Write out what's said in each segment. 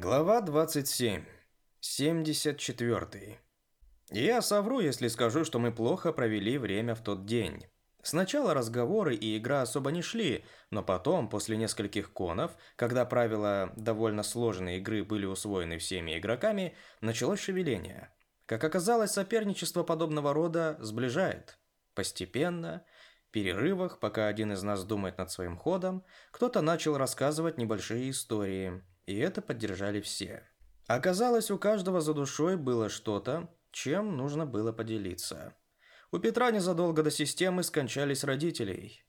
Глава 27. 74. Я совру, если скажу, что мы плохо провели время в тот день. Сначала разговоры и игра особо не шли, но потом, после нескольких конов, когда правила довольно сложной игры были усвоены всеми игроками, началось шевеление. Как оказалось, соперничество подобного рода сближает. Постепенно, в перерывах, пока один из нас думает над своим ходом, кто-то начал рассказывать небольшие истории – и это поддержали все. Оказалось, у каждого за душой было что-то, чем нужно было поделиться. У Петра незадолго до системы скончались родителей.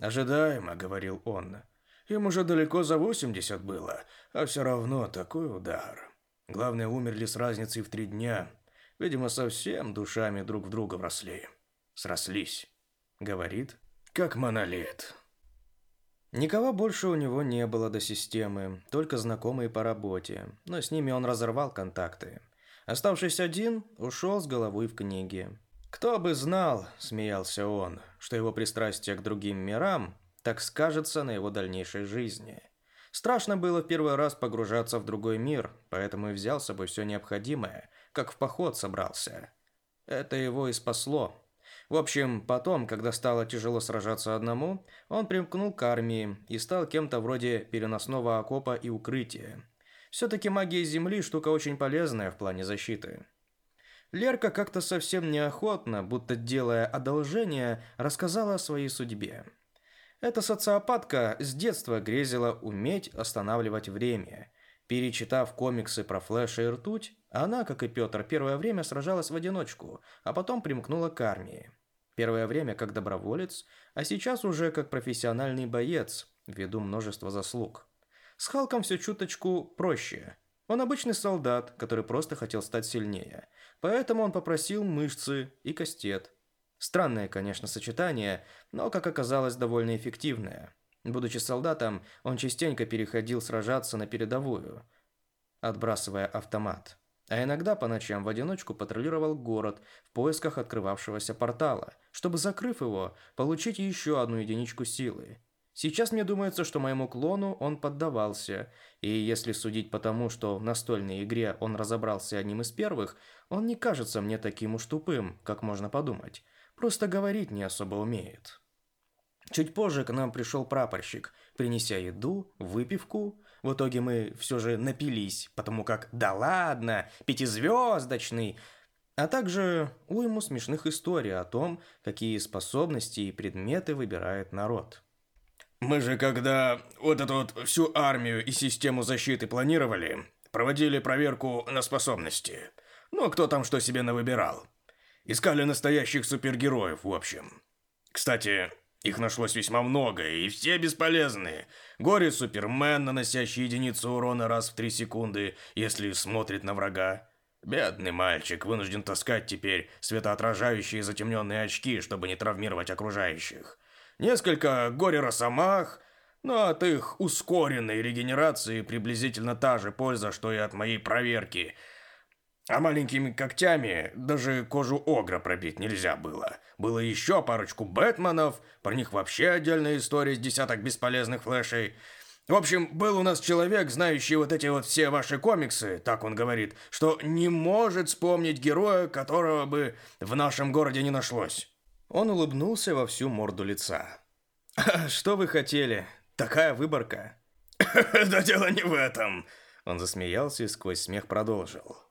«Ожидаемо», — говорил он. «Им уже далеко за 80 было, а все равно такой удар. Главное, умерли с разницей в три дня. Видимо, совсем душами друг в друга вросли. Срослись», — говорит, — «как монолит». Никого больше у него не было до системы, только знакомые по работе, но с ними он разорвал контакты. Оставшись один, ушел с головой в книги. «Кто бы знал», – смеялся он, – «что его пристрастие к другим мирам так скажется на его дальнейшей жизни». Страшно было в первый раз погружаться в другой мир, поэтому и взял с собой все необходимое, как в поход собрался. Это его и спасло. В общем, потом, когда стало тяжело сражаться одному, он примкнул к армии и стал кем-то вроде переносного окопа и укрытия. Все-таки магия Земли – штука очень полезная в плане защиты. Лерка как-то совсем неохотно, будто делая одолжение, рассказала о своей судьбе. Эта социопатка с детства грезила уметь останавливать время – Перечитав комиксы про Флэша и ртуть, она, как и Петр, первое время сражалась в одиночку, а потом примкнула к армии. Первое время как доброволец, а сейчас уже как профессиональный боец, ввиду множества заслуг. С Халком все чуточку проще. Он обычный солдат, который просто хотел стать сильнее. Поэтому он попросил мышцы и костет. Странное, конечно, сочетание, но, как оказалось, довольно эффективное – Будучи солдатом, он частенько переходил сражаться на передовую, отбрасывая автомат. А иногда по ночам в одиночку патрулировал город в поисках открывавшегося портала, чтобы, закрыв его, получить еще одну единичку силы. Сейчас мне думается, что моему клону он поддавался, и если судить по тому, что в настольной игре он разобрался одним из первых, он не кажется мне таким уж тупым, как можно подумать. Просто говорить не особо умеет. Чуть позже к нам пришел прапорщик, принеся еду, выпивку. В итоге мы все же напились, потому как «да ладно, пятизвездочный», а также уйму смешных историй о том, какие способности и предметы выбирает народ. Мы же когда вот эту вот всю армию и систему защиты планировали, проводили проверку на способности. Ну, а кто там что себе навыбирал. Искали настоящих супергероев, в общем. Кстати, их нашлось весьма много, и все бесполезные. Горе-супермен, наносящий единицу урона раз в три секунды, если смотрит на врага. Бедный мальчик вынужден таскать теперь светоотражающие затемненные очки, чтобы не травмировать окружающих. Несколько горе-росомах, но от их ускоренной регенерации приблизительно та же польза, что и от моей проверки – а маленькими когтями даже кожу огра пробить нельзя было. Было еще парочку Бэтменов, про них вообще отдельная история с десяток бесполезных флешей. В общем, был у нас человек, знающий вот эти вот все ваши комиксы, так он говорит, что не может вспомнить героя, которого бы в нашем городе не нашлось. Он улыбнулся во всю морду лица. «Что вы хотели? Такая выборка!» «Да дело не в этом!» Он засмеялся и сквозь смех продолжил.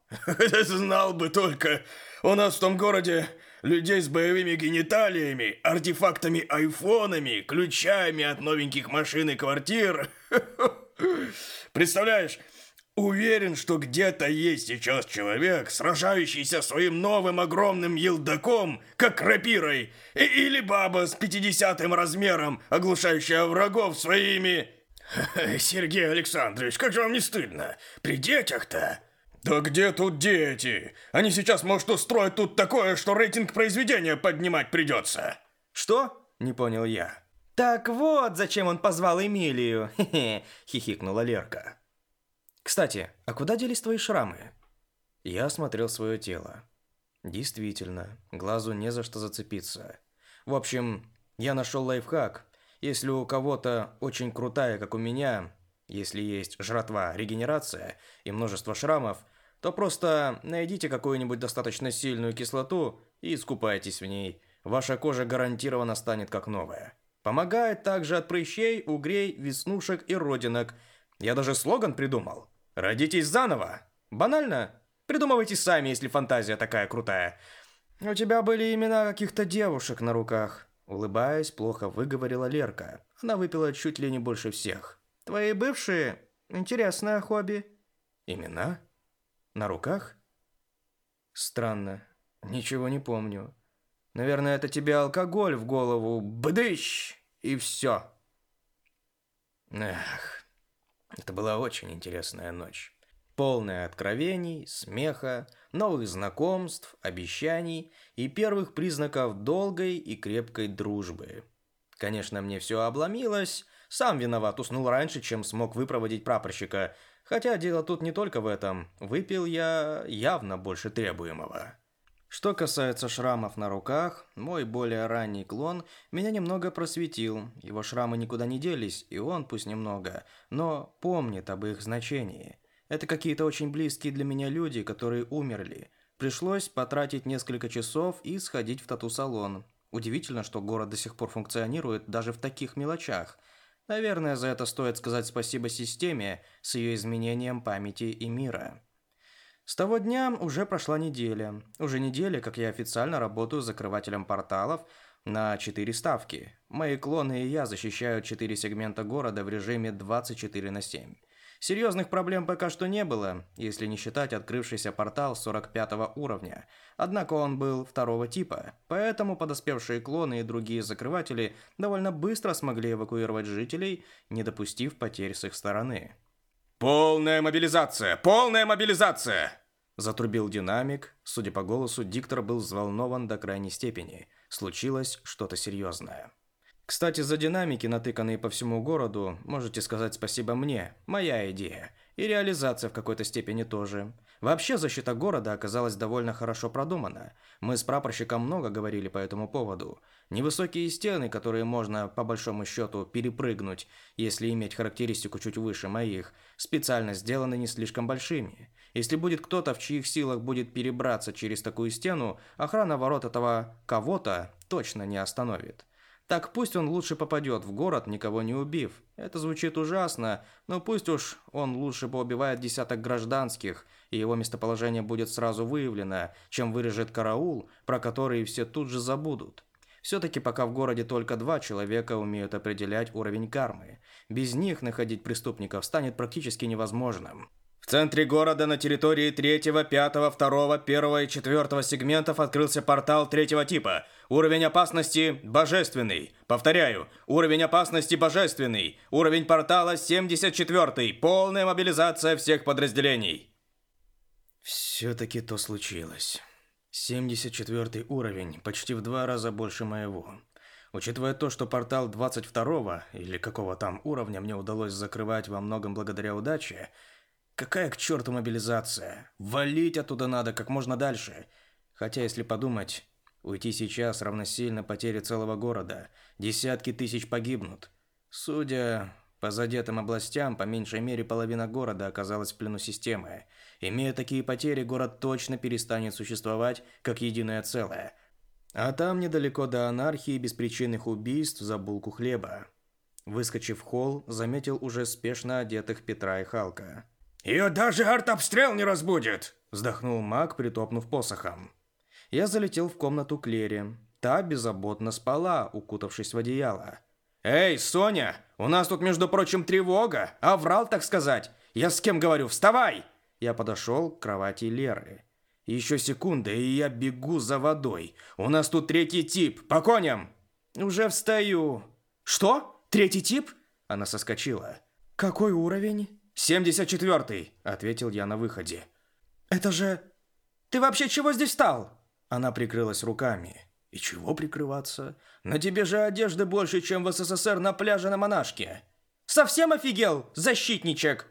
Знал бы только. У нас в том городе людей с боевыми гениталиями, артефактами айфонами, ключами от новеньких машин и квартир. Представляешь, уверен, что где-то есть сейчас человек, сражающийся своим новым огромным елдаком, как рапирой, или баба с 50-м размером, оглушающая врагов своими... Сергей Александрович, как же вам не стыдно? При детях-то... «Да где тут дети? Они сейчас, может, устроят тут такое, что рейтинг произведения поднимать придется!» «Что?» – не понял я. «Так вот, зачем он позвал Эмилию!» Хе-хе, – хихикнула Лерка. «Кстати, а куда делись твои шрамы?» Я осмотрел свое тело. Действительно, глазу не за что зацепиться. В общем, я нашел лайфхак. Если у кого-то очень крутая, как у меня, если есть жратва, регенерация и множество шрамов, то просто найдите какую-нибудь достаточно сильную кислоту и искупайтесь в ней. Ваша кожа гарантированно станет как новая. Помогает также от прыщей, угрей, веснушек и родинок. Я даже слоган придумал. «Родитесь заново!» Банально? Придумывайте сами, если фантазия такая крутая. У тебя были имена каких-то девушек на руках. Улыбаясь, плохо выговорила Лерка. Она выпила чуть ли не больше всех. Твои бывшие? Интересное хобби. Имена? На руках? Странно. Ничего не помню. Наверное, это тебе алкоголь в голову. Бдыщ! И все. Эх, это была очень интересная ночь. Полная откровений, смеха, новых знакомств, обещаний и первых признаков долгой и крепкой дружбы. Конечно, мне все обломилось, сам виноват, уснул раньше, чем смог выпроводить прапорщика. Хотя дело тут не только в этом. Выпил я явно больше требуемого. Что касается шрамов на руках, мой более ранний клон меня немного просветил. Его шрамы никуда не делись, и он пусть немного, но помнит об их значении. Это какие-то очень близкие для меня люди, которые умерли. Пришлось потратить несколько часов и сходить в тату-салон. Удивительно, что город до сих пор функционирует даже в таких мелочах – Наверное, за это стоит сказать спасибо системе с ее изменением памяти и мира. С того дня уже прошла неделя. Уже неделя, как я официально работаю закрывателем порталов на 4 ставки. Мои клоны и я защищают 4 сегмента города в режиме 24 на 7. Серьезных проблем пока что не было, если не считать открывшийся портал 45 уровня. Однако он был второго типа, поэтому подоспевшие клоны и другие закрыватели довольно быстро смогли эвакуировать жителей, не допустив потерь с их стороны. «Полная мобилизация! Полная мобилизация!» Затрубил динамик. Судя по голосу, диктор был взволнован до крайней степени. Случилось что-то серьезное. Кстати, за динамики, натыканные по всему городу, можете сказать спасибо мне, моя идея. И реализация в какой-то степени тоже. Вообще защита города оказалась довольно хорошо продумана. Мы с прапорщиком много говорили по этому поводу. Невысокие стены, которые можно, по большому счету, перепрыгнуть, если иметь характеристику чуть выше моих, специально сделаны не слишком большими. Если будет кто-то, в чьих силах будет перебраться через такую стену, охрана ворот этого «кого-то» точно не остановит. Так пусть он лучше попадет в город, никого не убив. Это звучит ужасно, но пусть уж он лучше поубивает десяток гражданских, и его местоположение будет сразу выявлено, чем вырежет караул, про который все тут же забудут. Все-таки пока в городе только два человека умеют определять уровень кармы. Без них находить преступников станет практически невозможным. В центре города на территории 3, 5, 2, 1 и четвертого сегментов открылся портал третьего типа. Уровень опасности – божественный. Повторяю, уровень опасности – божественный. Уровень портала – 74 Полная мобилизация всех подразделений. Все-таки то случилось. 74 уровень, почти в два раза больше моего. Учитывая то, что портал 22 или какого там уровня мне удалось закрывать во многом благодаря удаче – Какая к черту мобилизация? Валить оттуда надо как можно дальше. Хотя, если подумать, уйти сейчас равносильно потере целого города. Десятки тысяч погибнут. Судя по задетым областям, по меньшей мере половина города оказалась в плену системы. Имея такие потери, город точно перестанет существовать как единое целое. А там недалеко до анархии и беспричинных убийств за булку хлеба. Выскочив в холл, заметил уже спешно одетых Петра и Халка. «Ее даже артобстрел не разбудит!» – вздохнул маг, притопнув посохом. Я залетел в комнату Клери. Та беззаботно спала, укутавшись в одеяло. «Эй, Соня! У нас тут, между прочим, тревога! А так сказать! Я с кем говорю? Вставай!» Я подошел к кровати Леры. «Еще секунда, и я бегу за водой. У нас тут третий тип. По коням!» «Уже встаю!» «Что? Третий тип?» Она соскочила. «Какой уровень?» «74-й», — ответил я на выходе. «Это же... Ты вообще чего здесь стал?» Она прикрылась руками. «И чего прикрываться? На тебе же одежды больше, чем в СССР на пляже на монашке!» «Совсем офигел, защитничек!»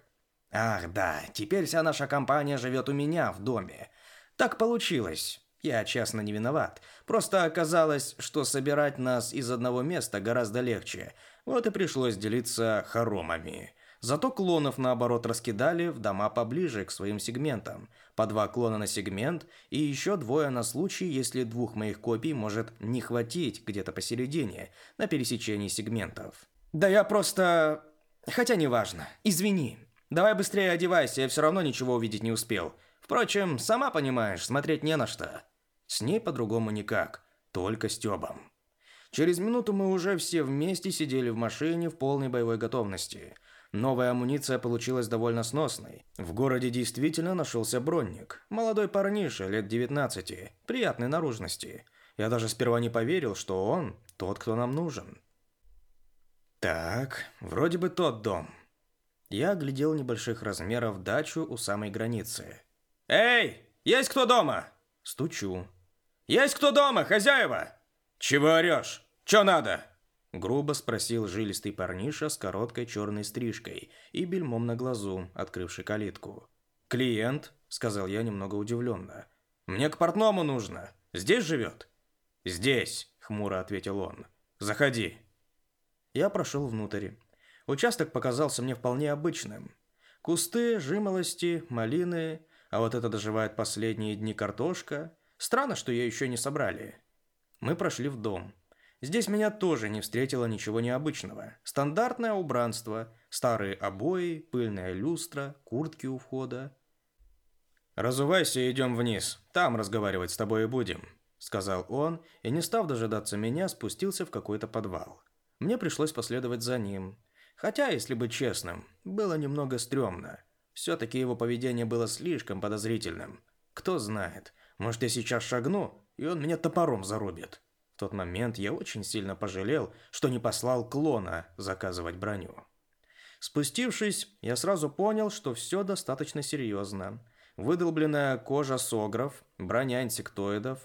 «Ах да, теперь вся наша компания живет у меня в доме. Так получилось. Я, честно, не виноват. Просто оказалось, что собирать нас из одного места гораздо легче. Вот и пришлось делиться хоромами». Зато клонов, наоборот, раскидали в дома поближе к своим сегментам. По два клона на сегмент и еще двое на случай, если двух моих копий может не хватить где-то посередине, на пересечении сегментов. Да я просто... Хотя неважно. Извини. Давай быстрее одевайся, я все равно ничего увидеть не успел. Впрочем, сама понимаешь, смотреть не на что. С ней по-другому никак. Только с Стёбом. Через минуту мы уже все вместе сидели в машине в полной боевой готовности – Новая амуниция получилась довольно сносной. В городе действительно нашелся бронник. Молодой парниша, лет 19, приятной наружности. Я даже сперва не поверил, что он тот, кто нам нужен. Так, вроде бы тот дом. Я оглядел небольших размеров дачу у самой границы. «Эй, есть кто дома?» Стучу. «Есть кто дома, хозяева?» «Чего орешь? Че надо?» Грубо спросил жилистый парниша с короткой черной стрижкой и бельмом на глазу, открывший калитку. «Клиент?» – сказал я немного удивленно. «Мне к портному нужно. Здесь живет?» «Здесь», – хмуро ответил он. «Заходи». Я прошел внутрь. Участок показался мне вполне обычным. Кусты, жимолости, малины, а вот это доживает последние дни картошка. Странно, что ее еще не собрали. Мы прошли в дом. Здесь меня тоже не встретило ничего необычного. Стандартное убранство, старые обои, пыльная люстра, куртки у входа. «Разувайся и идем вниз. Там разговаривать с тобой и будем», — сказал он, и, не став дожидаться меня, спустился в какой-то подвал. Мне пришлось последовать за ним. Хотя, если быть честным, было немного стрёмно. Все-таки его поведение было слишком подозрительным. Кто знает, может, я сейчас шагну, и он меня топором зарубит. В тот момент я очень сильно пожалел, что не послал клона заказывать броню. Спустившись, я сразу понял, что все достаточно серьезно. Выдолбленная кожа согров, броня антиктоидов.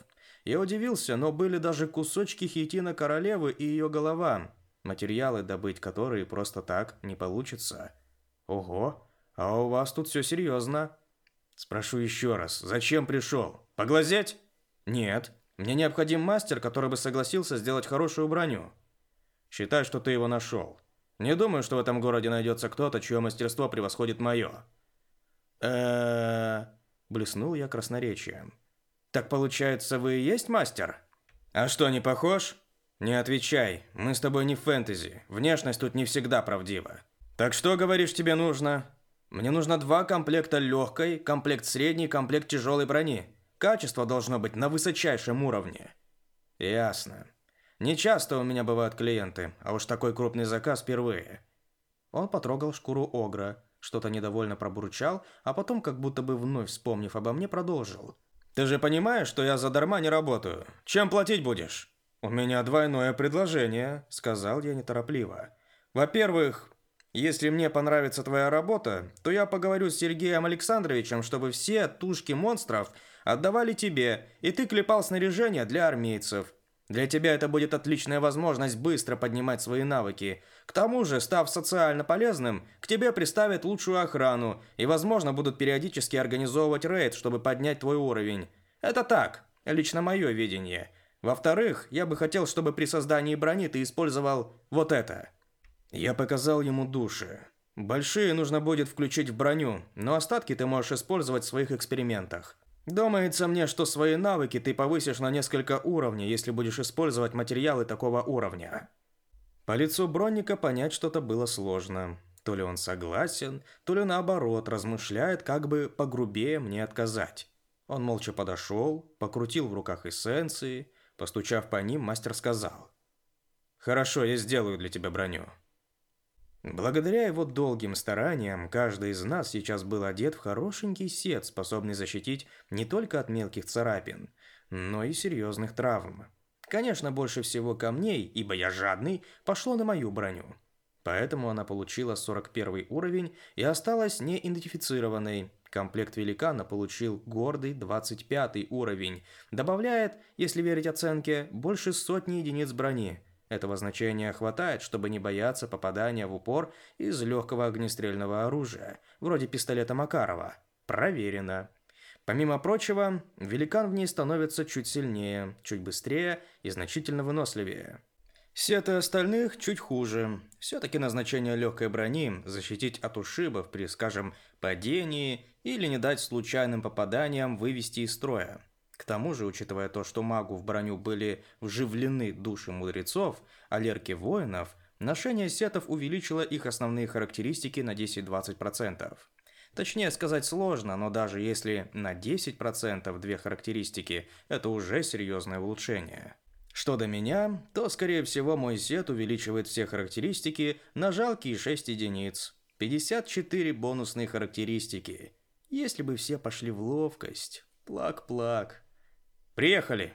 Я удивился, но были даже кусочки хитина королевы и ее голова, материалы добыть которые просто так не получится. Ого, а у вас тут все серьезно. Спрошу еще раз, зачем пришел? Поглазеть? Нет, мне необходим мастер, который бы согласился сделать хорошую броню. Считай, что ты его нашел. Не думаю, что в этом городе найдется кто-то, чье мастерство превосходит мое. Э, блеснул я красноречием. Так получается, вы и есть мастер? А что, не похож? Не отвечай. Мы с тобой не в фэнтези. Внешность тут не всегда правдива. Так что говоришь, тебе нужно? Мне нужно два комплекта легкой, комплект средней, комплект тяжелой брони. Качество должно быть на высочайшем уровне. Ясно. Не часто у меня бывают клиенты, а уж такой крупный заказ впервые. Он потрогал шкуру огра, что-то недовольно пробурчал, а потом, как будто бы вновь вспомнив обо мне, продолжил. Ты же понимаешь, что я за дарма не работаю. Чем платить будешь? У меня двойное предложение, сказал я неторопливо. Во-первых, если мне понравится твоя работа, то я поговорю с Сергеем Александровичем, чтобы все тушки монстров отдавали тебе, и ты клепал снаряжение для армейцев. Для тебя это будет отличная возможность быстро поднимать свои навыки. К тому же, став социально полезным, к тебе приставят лучшую охрану и, возможно, будут периодически организовывать рейд, чтобы поднять твой уровень. Это так, лично мое видение. Во-вторых, я бы хотел, чтобы при создании брони ты использовал вот это – я показал ему души. Большие нужно будет включить в броню, но остатки ты можешь использовать в своих экспериментах. Думается мне, что свои навыки ты повысишь на несколько уровней, если будешь использовать материалы такого уровня. По лицу Бронника понять что-то было сложно. То ли он согласен, то ли наоборот размышляет, как бы погрубее мне отказать. Он молча подошел, покрутил в руках эссенции, постучав по ним, мастер сказал. «Хорошо, я сделаю для тебя броню. Благодаря его долгим стараниям, каждый из нас сейчас был одет в хорошенький сет, способный защитить не только от мелких царапин, но и серьезных травм. Конечно, больше всего камней, ибо я жадный, пошло на мою броню. Поэтому она получила 41 уровень и осталась неидентифицированной. Комплект великана получил гордый 25 уровень, добавляет, если верить оценке, больше сотни единиц брони – этого значения хватает, чтобы не бояться попадания в упор из легкого огнестрельного оружия, вроде пистолета Макарова. Проверено. Помимо прочего, великан в ней становится чуть сильнее, чуть быстрее и значительно выносливее. Сеты остальных чуть хуже. Все-таки назначение легкой брони – защитить от ушибов при, скажем, падении или не дать случайным попаданиям вывести из строя. К тому же, учитывая то, что магу в броню были вживлены души мудрецов, а воинов, ношение сетов увеличило их основные характеристики на 10-20%. Точнее сказать сложно, но даже если на 10% две характеристики, это уже серьезное улучшение. Что до меня, то, скорее всего, мой сет увеличивает все характеристики на жалкие 6 единиц. 54 бонусные характеристики. Если бы все пошли в ловкость. Плак-плак. «Приехали!»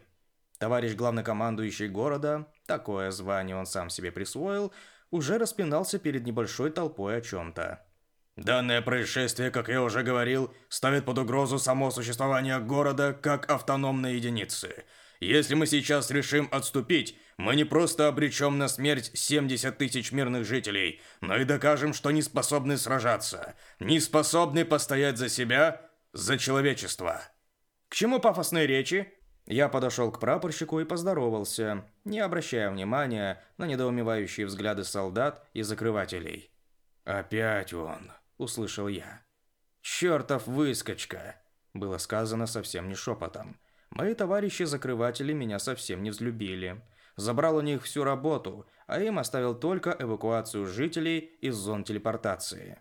Товарищ главнокомандующий города, такое звание он сам себе присвоил, уже распинался перед небольшой толпой о чем-то. «Данное происшествие, как я уже говорил, ставит под угрозу само существование города как автономной единицы. Если мы сейчас решим отступить, мы не просто обречем на смерть 70 тысяч мирных жителей, но и докажем, что не способны сражаться, не способны постоять за себя, за человечество». «К чему пафосные речи?» Я подошел к прапорщику и поздоровался, не обращая внимания на недоумевающие взгляды солдат и закрывателей. «Опять он!» – услышал я. «Чертов выскочка!» – было сказано совсем не шепотом. Мои товарищи-закрыватели меня совсем не взлюбили. Забрал у них всю работу, а им оставил только эвакуацию жителей из зон телепортации.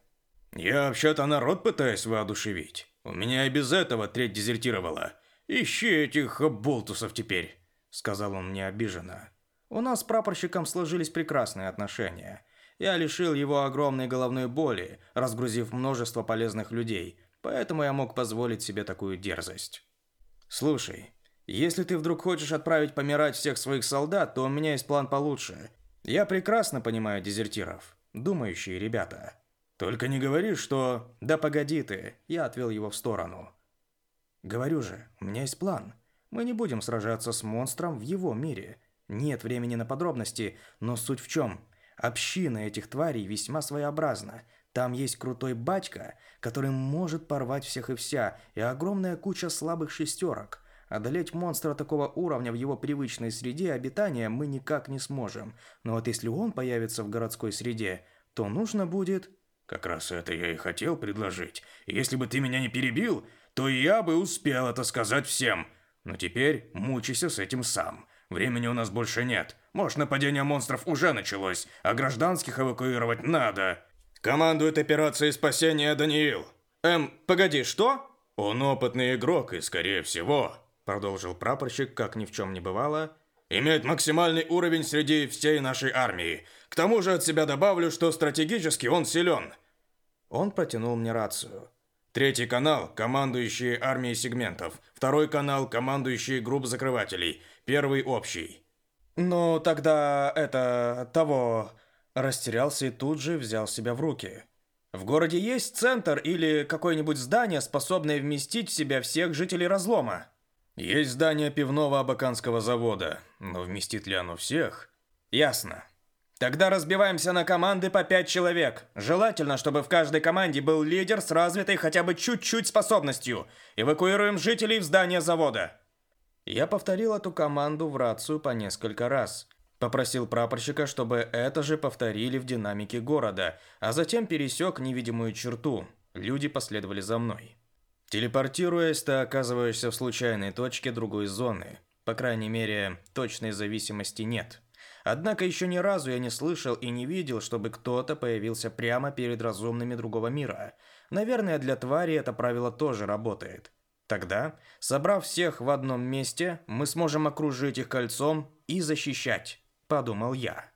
«Я вообще-то народ пытаюсь воодушевить. У меня и без этого треть дезертировала», «Ищи этих болтусов теперь», — сказал он мне обиженно. У нас с прапорщиком сложились прекрасные отношения. Я лишил его огромной головной боли, разгрузив множество полезных людей, поэтому я мог позволить себе такую дерзость. «Слушай, если ты вдруг хочешь отправить помирать всех своих солдат, то у меня есть план получше. Я прекрасно понимаю дезертиров, думающие ребята. Только не говори, что... Да погоди ты, я отвел его в сторону. Говорю же, у меня есть план. Мы не будем сражаться с монстром в его мире. Нет времени на подробности, но суть в чем? Община этих тварей весьма своеобразна. Там есть крутой батька, который может порвать всех и вся, и огромная куча слабых шестерок. Одолеть монстра такого уровня в его привычной среде обитания мы никак не сможем. Но вот если он появится в городской среде, то нужно будет... Как раз это я и хотел предложить. Если бы ты меня не перебил, то я бы успел это сказать всем. Но теперь мучайся с этим сам. Времени у нас больше нет. Может, нападение монстров уже началось, а гражданских эвакуировать надо. Командует операцией спасения Даниил. Эм, погоди, что? Он опытный игрок и, скорее всего, продолжил прапорщик, как ни в чем не бывало, имеет максимальный уровень среди всей нашей армии. К тому же от себя добавлю, что стратегически он силен. Он протянул мне рацию. Третий канал – командующие армией сегментов. Второй канал – командующие групп закрывателей. Первый – общий. «Ну, тогда это... того...» Растерялся и тут же взял себя в руки. «В городе есть центр или какое-нибудь здание, способное вместить в себя всех жителей разлома?» «Есть здание пивного абаканского завода, но вместит ли оно всех?» «Ясно. Тогда разбиваемся на команды по 5 человек. Желательно, чтобы в каждой команде был лидер с развитой хотя бы чуть-чуть способностью. Эвакуируем жителей в здание завода. Я повторил эту команду в рацию по несколько раз. Попросил прапорщика, чтобы это же повторили в динамике города, а затем пересек невидимую черту. Люди последовали за мной. Телепортируясь, ты оказываешься в случайной точке другой зоны. По крайней мере, точной зависимости нет. Однако еще ни разу я не слышал и не видел, чтобы кто-то появился прямо перед разумными другого мира. Наверное, для твари это правило тоже работает. Тогда, собрав всех в одном месте, мы сможем окружить их кольцом и защищать, подумал я.